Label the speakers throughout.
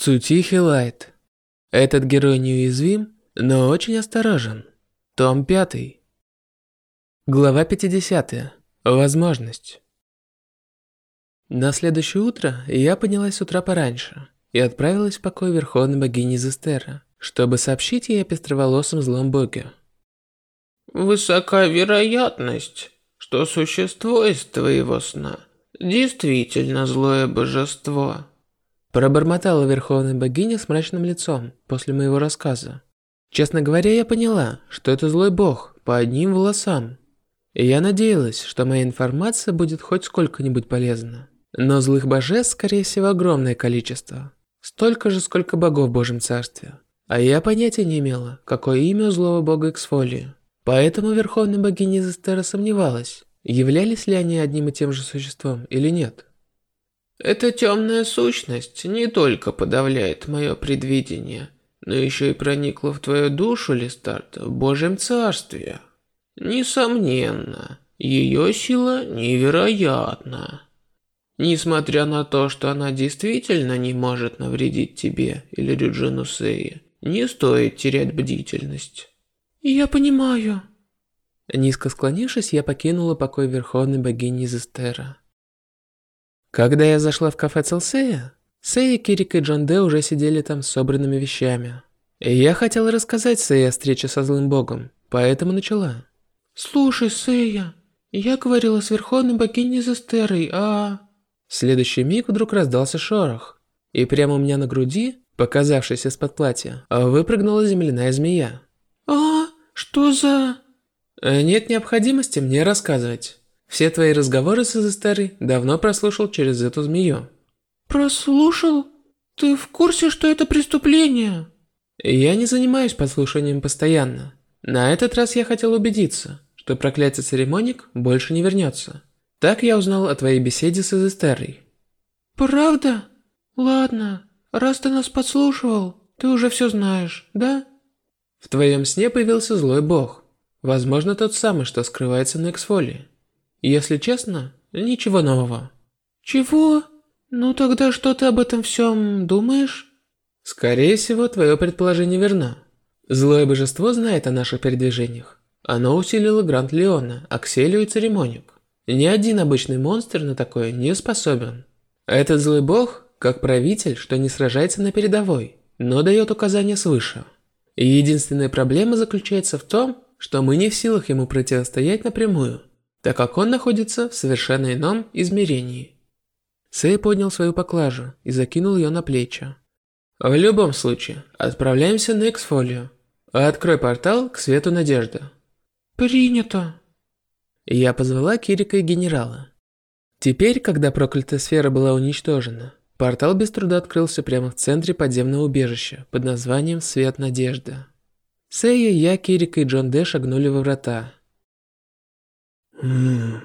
Speaker 1: Цутихи Лайт. Этот герой неуязвим, но очень осторожен. Том 5. Глава 50. Возможность. На следующее утро я поднялась с утра пораньше и отправилась в покой Верховной Богини Зестера, чтобы сообщить ей о пестроволосом злом боге.
Speaker 2: Высока вероятность, что существо из твоего сна действительно злое божество.
Speaker 1: Пробормотала Верховная Богиня с мрачным лицом после моего рассказа. Честно говоря, я поняла, что это злой бог по одним волосам. И я надеялась, что моя информация будет хоть сколько-нибудь полезна. Но злых божеств, скорее всего, огромное количество. Столько же, сколько богов в Божьем Царстве. А я понятия не имела, какое имя у злого бога Эксфолии. Поэтому Верховная Богиня Зестера сомневалась, являлись ли они одним и тем же существом или нет.
Speaker 2: Эта темная сущность не только подавляет мое предвидение, но еще и проникла в твою душу, Листарт, в Божьем Царстве. Несомненно, ее сила невероятна. Несмотря на то, что она действительно не может навредить тебе или Рюджину Сеи, не стоит терять бдительность.
Speaker 3: Я понимаю.
Speaker 1: Низко склонившись, я покинула покой Верховной Богини Зестера. Когда я зашла в кафе Целсея, Сэй, Кирик и Джон уже сидели там с собранными вещами. И я хотела рассказать Сэй о встрече со злым богом, поэтому начала.
Speaker 3: «Слушай, Сэя, я говорила с Верховной Богиней Зестерой, а...»
Speaker 1: В следующий миг вдруг раздался шорох, и прямо у меня на груди, показавшись из-под платья, выпрыгнула земляная змея.
Speaker 3: «А, что за...»
Speaker 1: Нет необходимости мне рассказывать. Все твои разговоры с Изестерой давно прослушал через эту змею.
Speaker 3: Прослушал? Ты в курсе, что это преступление?
Speaker 1: Я не занимаюсь подслушиванием постоянно. На этот раз я хотел убедиться, что проклятие церемоник больше не вернется. Так я узнал о твоей беседе с Изестерой.
Speaker 3: Правда? Ладно, раз ты нас подслушивал, ты уже все знаешь, да?
Speaker 1: В твоем сне появился злой бог. Возможно, тот самый, что скрывается на Эксфолии. Если честно, ничего нового.
Speaker 3: Чего? Ну тогда что ты об этом всем думаешь?
Speaker 1: Скорее всего, твое предположение верно. Злое божество знает о наших передвижениях. Оно усилило Гранд Леона, Акселию и Церемоник. Ни один обычный монстр на такое не способен. Этот злый бог, как правитель, что не сражается на передовой, но дает указания свыше. Единственная проблема заключается в том, что мы не в силах ему противостоять напрямую так как он находится в совершенно ином измерении. Сэй поднял свою поклажу и закинул ее на плечи. В любом случае, отправляемся на Эксфолию. Открой портал к свету надежды.
Speaker 3: Принято.
Speaker 1: Я позвала Кирика и генерала. Теперь, когда проклятая сфера была уничтожена, портал без труда открылся прямо в центре подземного убежища под названием Свет Надежды. Сэя, я, Кирика и Джон Дэ шагнули во врата,
Speaker 4: Ммм,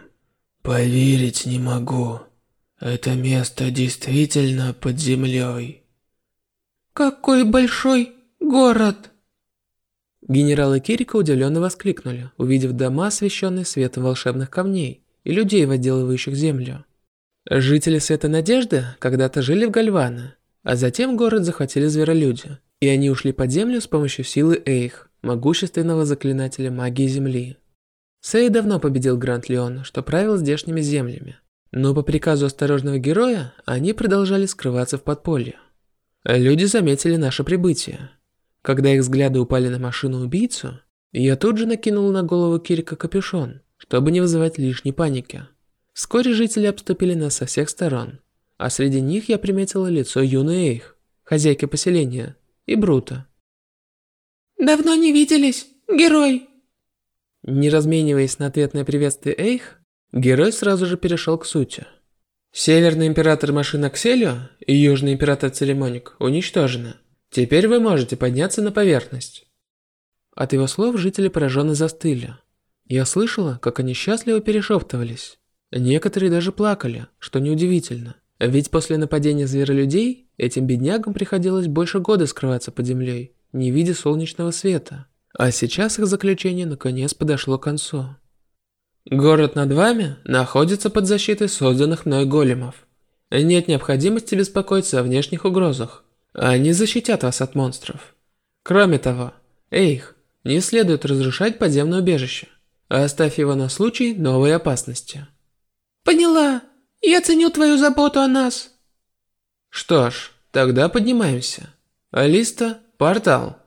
Speaker 4: поверить не могу. Это место действительно под землей.
Speaker 3: Какой большой город!
Speaker 1: Генералы Кирика удивленно воскликнули, увидев дома, освещенные светом волшебных камней, и людей, возделывающих землю. Жители Света Надежды когда-то жили в Гальвана, а затем город захватили зверолюди, и они ушли под землю с помощью силы Эйх, могущественного заклинателя магии Земли. Сэй давно победил Гранд Леон, что правил здешними землями. Но по приказу осторожного героя, они продолжали скрываться в подполье. Люди заметили наше прибытие. Когда их взгляды упали на машину-убийцу, я тут же накинул на голову Кирика капюшон, чтобы не вызывать лишней паники. Вскоре жители обступили нас со всех сторон, а среди них я приметила лицо юной Эйх, хозяйки поселения, и Брута.
Speaker 3: «Давно не виделись, герой!»
Speaker 1: Не размениваясь на ответное приветствие Эйх, герой сразу же перешел к сути. Северный император машин Акселио и южный император Церемоник уничтожены. Теперь вы можете подняться на поверхность. От его слов жители пораженно застыли. Я слышала, как они счастливо перешептывались. Некоторые даже плакали, что неудивительно. Ведь после нападения зверолюдей этим беднягам приходилось больше года скрываться под землей, не видя солнечного света. А сейчас их заключение наконец подошло к концу. Город над вами находится под защитой созданных мной големов. Нет необходимости беспокоиться о внешних угрозах. Они защитят вас от монстров. Кроме того, Эйх, не следует разрушать подземное убежище. Оставь его на случай новой опасности.
Speaker 3: Поняла. Я ценю твою заботу о нас.
Speaker 1: Что ж, тогда поднимаемся. Алиста, портал.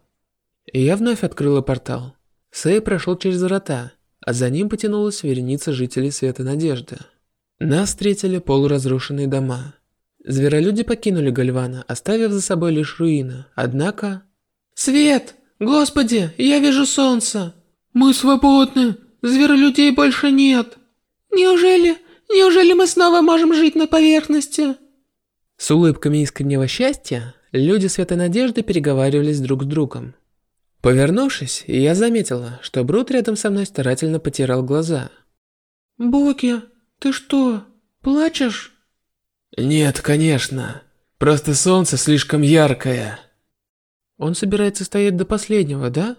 Speaker 1: И я вновь открыла портал. Сэй прошел через врата, а за ним потянулась вереница жителей Света Надежды. Нас встретили полуразрушенные дома. Зверолюди покинули Гальвана, оставив за собой лишь руины, однако...
Speaker 3: «Свет! Господи, я вижу солнце! Мы свободны! Зверолюдей больше нет! Неужели, неужели мы снова можем жить на поверхности?»
Speaker 1: С улыбками искреннего счастья, люди Света Надежды переговаривались друг с другом. Повернувшись, я заметила, что Брут рядом со мной старательно потирал глаза.
Speaker 3: «Боки, ты что, плачешь?»
Speaker 4: «Нет, конечно. Просто солнце слишком яркое».
Speaker 1: Он собирается стоять до последнего, да?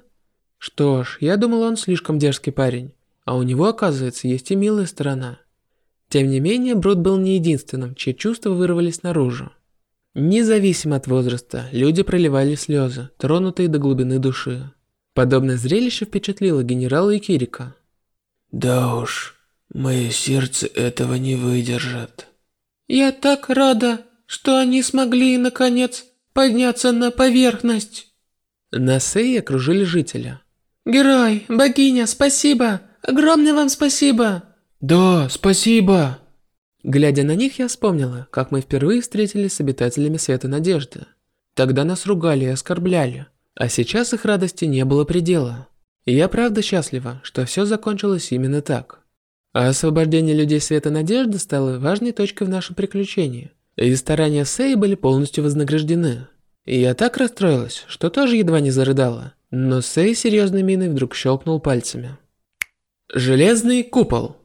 Speaker 1: Что ж, я думал, он слишком дерзкий парень, а у него, оказывается, есть и милая сторона. Тем не менее, Брут был не единственным, чьи чувства вырвались наружу. Независимо от возраста, люди проливали слезы, тронутые до глубины души. Подобное зрелище впечатлило генерала и Кирика.
Speaker 4: «Да уж, мое сердце этого не выдержит».
Speaker 3: «Я так рада, что они смогли, наконец, подняться на поверхность!»
Speaker 1: На Сей окружили жителя.
Speaker 3: «Герой, богиня, спасибо! Огромное вам спасибо!»
Speaker 4: «Да, спасибо!»
Speaker 1: Глядя на них, я вспомнила, как мы впервые встретились с обитателями Света Надежды. Тогда нас ругали и оскорбляли, а сейчас их радости не было предела. И я правда счастлива, что все закончилось именно так. А освобождение людей Света Надежды стало важной точкой в нашем приключении. И старания Сэй были полностью вознаграждены. И я так расстроилась, что тоже едва не зарыдала. Но Сэй серьезной миной вдруг щелкнул пальцами. Железный купол.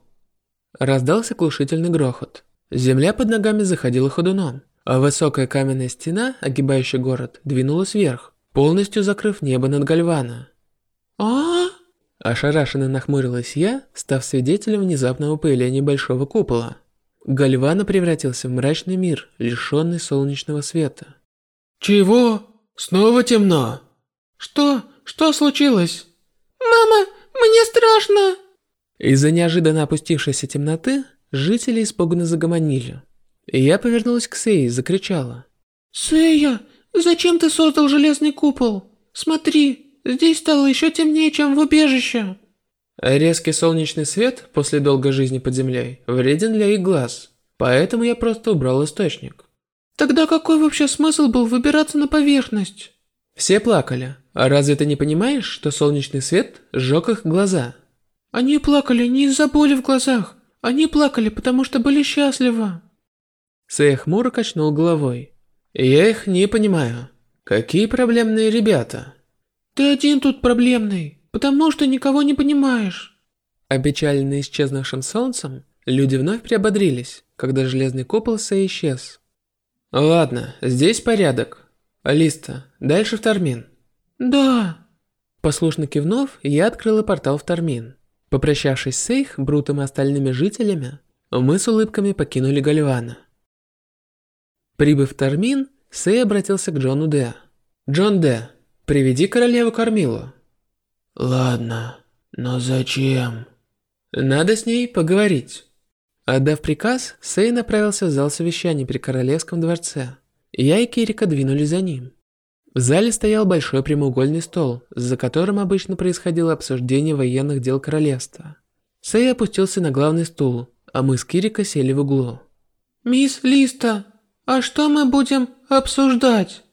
Speaker 1: Раздался глушительный грохот. Земля под ногами заходила ходуном, а высокая каменная стена, огибающая город, двинулась вверх, полностью закрыв небо над Гальвана.
Speaker 3: а
Speaker 1: Ошарашенно нахмурилась я, став свидетелем внезапного появления большого купола. Гальвана превратился в мрачный мир, лишенный солнечного света.
Speaker 4: «Чего? Снова темно?»
Speaker 3: «Что? Что случилось?» «Мама, мне страшно!»
Speaker 1: Из-за неожиданно опустившейся темноты, жители испуганно загомонили. И я повернулась к Сей и закричала.
Speaker 3: «Сэя, зачем ты создал железный купол? Смотри, здесь стало еще темнее, чем в убежище!»
Speaker 1: Резкий солнечный свет после долгой жизни под землей вреден для их глаз, поэтому я просто убрал источник.
Speaker 3: Тогда какой вообще смысл был выбираться на поверхность?
Speaker 1: Все плакали. А разве ты не понимаешь, что солнечный свет сжег их глаза?
Speaker 3: Они плакали не из-за боли в глазах. Они плакали, потому что были счастливы.
Speaker 1: Сэй хмуро качнул головой. Я их не понимаю. Какие проблемные ребята?
Speaker 3: Ты один тут проблемный. Потому что никого не понимаешь.
Speaker 1: Опечаленные исчезнувшим солнцем, люди вновь приободрились, когда железный купол Сэй исчез. Ладно, здесь порядок. Алиста, дальше в Тармин.
Speaker 3: Да.
Speaker 1: Послушно кивнув, я открыла портал в Тармин. Попрощавшись с Эйх, Брутом и остальными жителями, мы с улыбками покинули Гальвана. Прибыв в Тармин, Сэй обратился к Джону Д. «Джон Д, приведи королеву Кормилу».
Speaker 4: Ладно, но зачем?
Speaker 1: Надо с ней поговорить. Отдав приказ, Сэй направился в зал совещаний при королевском дворце. Я и Кирика двинулись за ним. В зале стоял большой прямоугольный стол, за которым обычно происходило обсуждение военных дел королевства. Сэй опустился на главный стул, а мы с Кирика сели в углу.
Speaker 3: «Мисс Листа, а что мы будем обсуждать?»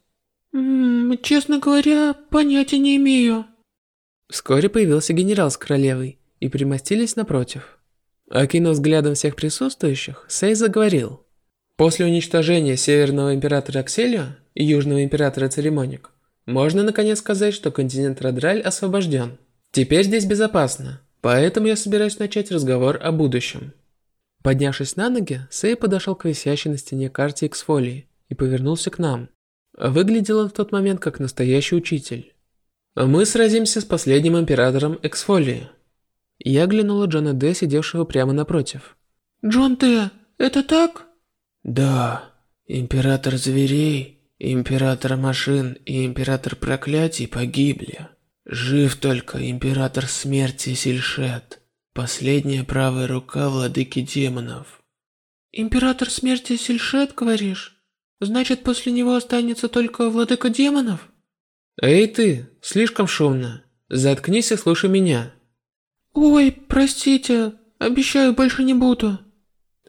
Speaker 3: М -м, «Честно говоря, понятия не имею».
Speaker 1: Вскоре появился генерал с королевой и примостились напротив. Окинув взглядом всех присутствующих, Сей заговорил. После уничтожения Северного Императора Акселио Южного Императора Церемоник, можно наконец сказать, что континент Радраль освобожден. Теперь здесь безопасно, поэтому я собираюсь начать разговор о будущем. Поднявшись на ноги, Сей подошел к висящей на стене карте Эксфолии и повернулся к нам. Выглядел он в тот момент как настоящий учитель. Мы сразимся с последним императором Эксфолии. Я глянула Джона Д, сидевшего прямо напротив.
Speaker 3: Джон Д, это так?
Speaker 4: Да, император зверей Император машин и император проклятий погибли. Жив только император смерти Сильшет, последняя правая рука владыки демонов.
Speaker 3: Император смерти Сильшет, говоришь? Значит, после него останется только владыка демонов?
Speaker 1: Эй ты, слишком шумно. Заткнись и слушай меня.
Speaker 3: Ой, простите, обещаю, больше не буду.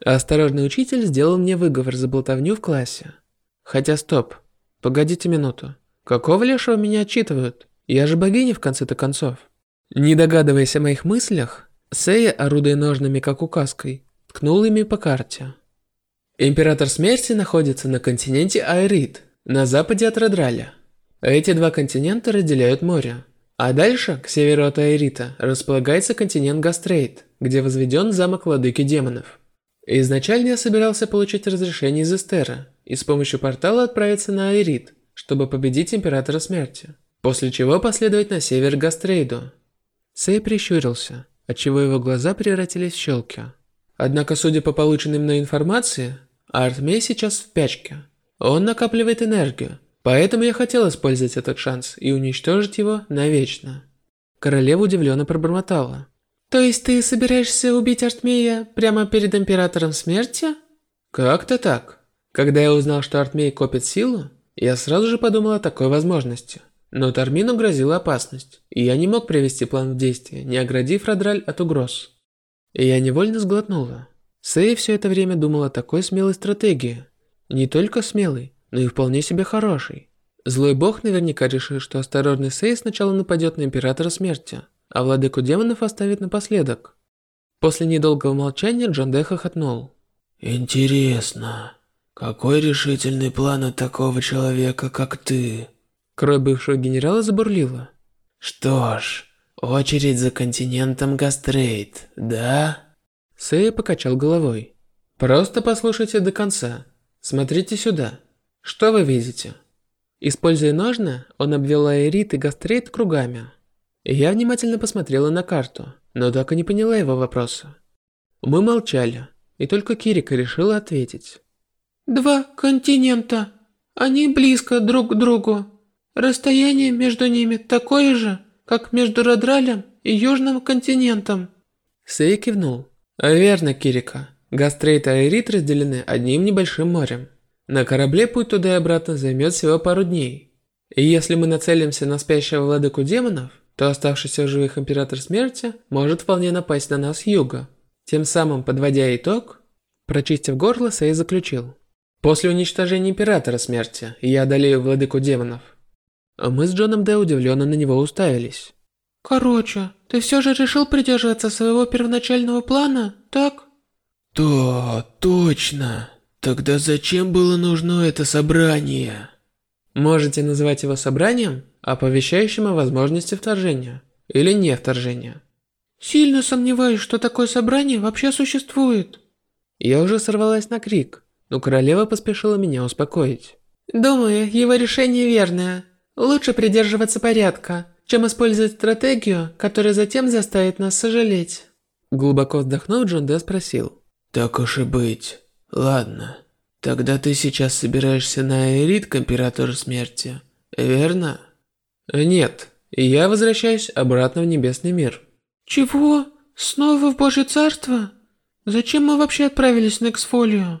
Speaker 1: Осторожный учитель сделал мне выговор за болтовню в классе. Хотя стоп, погодите минуту. Какого лешего меня отчитывают? Я же богиня в конце-то концов. Не догадываясь о моих мыслях, Сея, орудуя ножными как указкой, ткнул ими по карте. Император Смерти находится на континенте Айрит, на западе от Родраля. Эти два континента разделяют море. А дальше, к северу от Айрита, располагается континент Гастрейт, где возведен замок владыки демонов. Изначально я собирался получить разрешение из Эстера и с помощью портала отправиться на Айрит, чтобы победить Императора Смерти, после чего последовать на север Гастрейду. Сэй прищурился, отчего его глаза превратились в щелки. Однако, судя по полученной мной информации, Артмей сейчас в пячке. Он накапливает энергию, поэтому я хотел использовать этот шанс и уничтожить его навечно. Королева удивленно пробормотала.
Speaker 3: То есть ты собираешься убить Артмея прямо перед Императором Смерти?
Speaker 1: Как-то так. Когда я узнал, что Артмей копит силу, я сразу же подумал о такой возможности. Но Тармину грозила опасность, и я не мог привести план в действие, не оградив Радраль от угроз. И я невольно сглотнула. Сэй все это время думал о такой смелой стратегии. Не только смелой, но и вполне себе хорошей. Злой бог наверняка решил, что осторожный Сэй сначала нападет на Императора Смерти, а владыку демонов оставит напоследок. После недолгого молчания Джон Дэ хохотнул.
Speaker 4: «Интересно, какой решительный план у такого человека, как ты?»
Speaker 1: Кровь бывшего генерала забурлила.
Speaker 4: «Что ж, Очередь за континентом Гастрейт, да?
Speaker 1: Сэй покачал головой. Просто послушайте до конца. Смотрите сюда. Что вы видите? Используя ножны, он обвел Аэрит и Гастрейт кругами. Я внимательно посмотрела на карту, но так и не поняла его вопроса. Мы молчали, и только Кирика решила ответить.
Speaker 3: Два континента. Они близко друг к другу. Расстояние между ними такое же, как между Родралем и Южным континентом.
Speaker 1: Сэй кивнул. Верно, Кирика. Гастрейт и Айрит разделены одним небольшим морем. На корабле путь туда и обратно займет всего пару дней. И если мы нацелимся на спящего владыку демонов, то оставшийся в живых Император Смерти может вполне напасть на нас с юга. Тем самым, подводя итог, прочистив горло, Сэй заключил. После уничтожения Императора Смерти я одолею владыку демонов. А мы с Джоном Д удивленно на него уставились.
Speaker 3: Короче, ты все же решил придерживаться своего первоначального плана, так?
Speaker 4: Да, точно. Тогда зачем было нужно это собрание?
Speaker 1: Можете называть его собранием, оповещающим о возможности вторжения или не вторжения.
Speaker 3: Сильно сомневаюсь, что такое собрание вообще существует.
Speaker 1: Я уже сорвалась на крик, но королева поспешила меня успокоить.
Speaker 3: Думаю, его решение верное. Лучше придерживаться порядка, чем использовать стратегию, которая затем заставит нас сожалеть.
Speaker 1: Глубоко вздохнув, Джон Дэ спросил.
Speaker 4: Так уж и быть. Ладно. Тогда ты сейчас собираешься на Аэрит к Императору Смерти, верно?
Speaker 1: Нет. Я возвращаюсь обратно в Небесный мир.
Speaker 3: Чего? Снова в Божье Царство? Зачем мы вообще отправились на Эксфолию?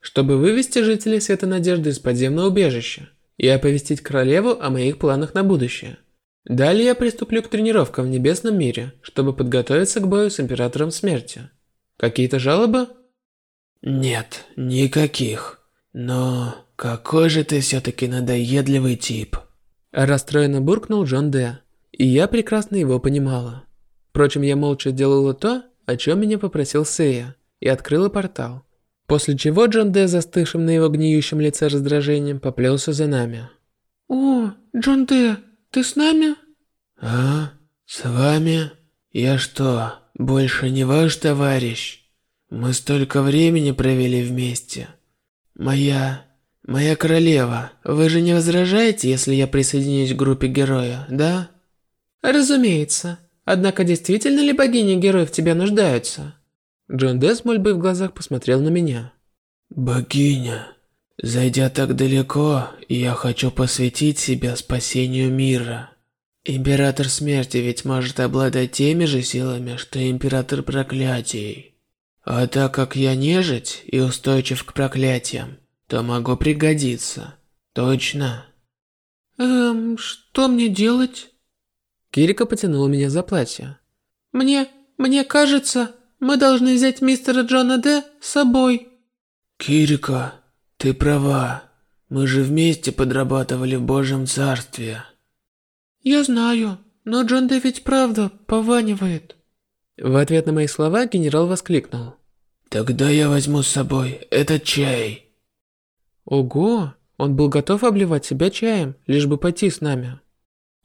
Speaker 1: Чтобы вывести жителей Света Надежды из подземного убежища и оповестить королеву о моих планах на будущее. Далее я приступлю к тренировкам в Небесном мире, чтобы подготовиться к бою с Императором Смерти. Какие-то жалобы?
Speaker 4: Нет, никаких. Но какой же ты все-таки надоедливый тип.
Speaker 1: Расстроенно буркнул Джон Д. И я прекрасно его понимала. Впрочем, я молча делала то, о чем меня попросил Сея, и открыла портал. После чего Джон Д, застывшим на его гниющем лице раздражением, поплелся за нами.
Speaker 3: «О, Джон Д, ты с нами?»
Speaker 4: «А? С вами? Я что, больше не ваш товарищ? Мы столько времени провели вместе. Моя... моя королева, вы же не возражаете, если я присоединюсь к группе героя, да?»
Speaker 3: «Разумеется. Однако действительно ли богини-герои в тебя нуждаются?»
Speaker 1: Джон Дэ с мольбой в глазах посмотрел на меня.
Speaker 4: «Богиня». Зайдя так далеко, я хочу посвятить себя спасению мира. Император смерти ведь может обладать теми же силами, что и император проклятий. А так как я нежить и устойчив к проклятиям, то могу пригодиться. Точно.
Speaker 3: Эм, что мне делать?
Speaker 1: Кирика потянула меня за платье.
Speaker 3: Мне, мне кажется, мы должны взять мистера Джона Д с собой.
Speaker 4: Кирика, ты права. Мы же вместе подрабатывали в Божьем Царстве.
Speaker 3: Я знаю, но Джон Д ведь правда пованивает.
Speaker 1: В ответ на мои слова генерал воскликнул.
Speaker 4: Тогда я возьму с собой этот чай.
Speaker 1: Ого, он был готов обливать себя чаем, лишь бы пойти с нами.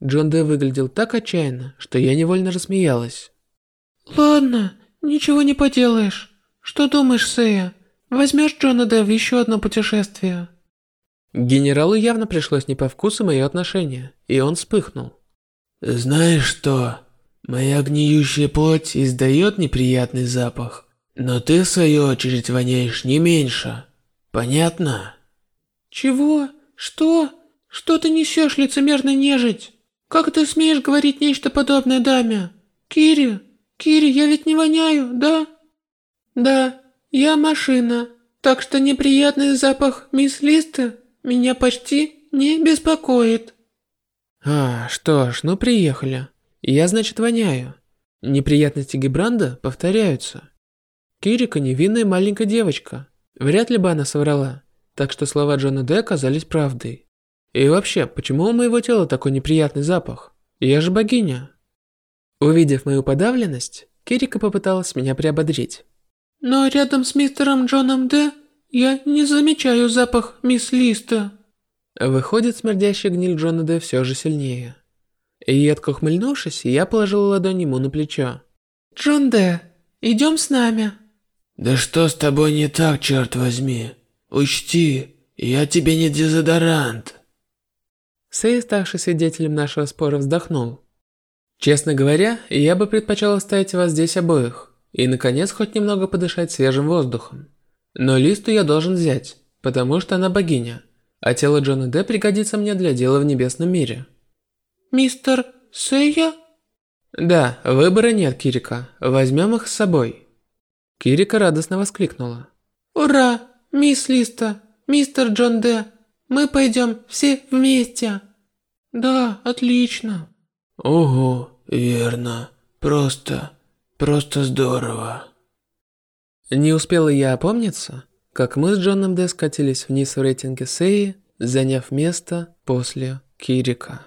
Speaker 1: Джон Д выглядел так отчаянно, что я невольно рассмеялась.
Speaker 3: Ладно, ничего не поделаешь. Что думаешь, Сэя? Возьмешь Джона Д в еще одно путешествие?
Speaker 1: Генералу явно пришлось не по вкусу мое отношение, и он вспыхнул.
Speaker 4: Знаешь что? Моя гниющая плоть издает неприятный запах, но ты в свою очередь воняешь не меньше. Понятно?
Speaker 3: Чего? Что? Что ты несешь, лицемерная нежить? Как ты смеешь говорить нечто подобное даме? Кири, Кири, я ведь не воняю, да? Да, я машина, так что неприятный запах мисс Листы меня почти не беспокоит.
Speaker 1: А, что ж, ну приехали. Я, значит, воняю. Неприятности Гибранда повторяются. Кирика невинная маленькая девочка. Вряд ли бы она соврала. Так что слова Джона Д оказались правдой. И вообще, почему у моего тела такой неприятный запах? Я же богиня. Увидев мою подавленность, Кирика попыталась меня приободрить.
Speaker 3: Но рядом с мистером Джоном Д я не замечаю запах мисс Листа.
Speaker 1: Выходит, смердящий гниль Джона Д все же сильнее. И едко ухмыльнувшись, я положил ладонь ему на плечо.
Speaker 3: Джон Д, идем с нами.
Speaker 4: Да что с тобой не так, черт возьми? Учти, я тебе не дезодорант.
Speaker 1: Сэй, ставший свидетелем нашего спора, вздохнул. Честно говоря, я бы предпочел оставить вас здесь обоих и, наконец, хоть немного подышать свежим воздухом. Но листу я должен взять, потому что она богиня, а тело Джона Д пригодится мне для дела в небесном мире.
Speaker 3: Мистер Сэя?
Speaker 1: Да, выбора нет, Кирика. Возьмем их с собой. Кирика радостно воскликнула.
Speaker 3: Ура! Мисс Листа, мистер Джон Д, мы пойдем все вместе. Да, отлично.
Speaker 4: Ого, верно. Просто, просто здорово.
Speaker 1: Не успела я опомниться, как мы с Джоном Д скатились вниз в рейтинге Сеи, заняв место после Кирика.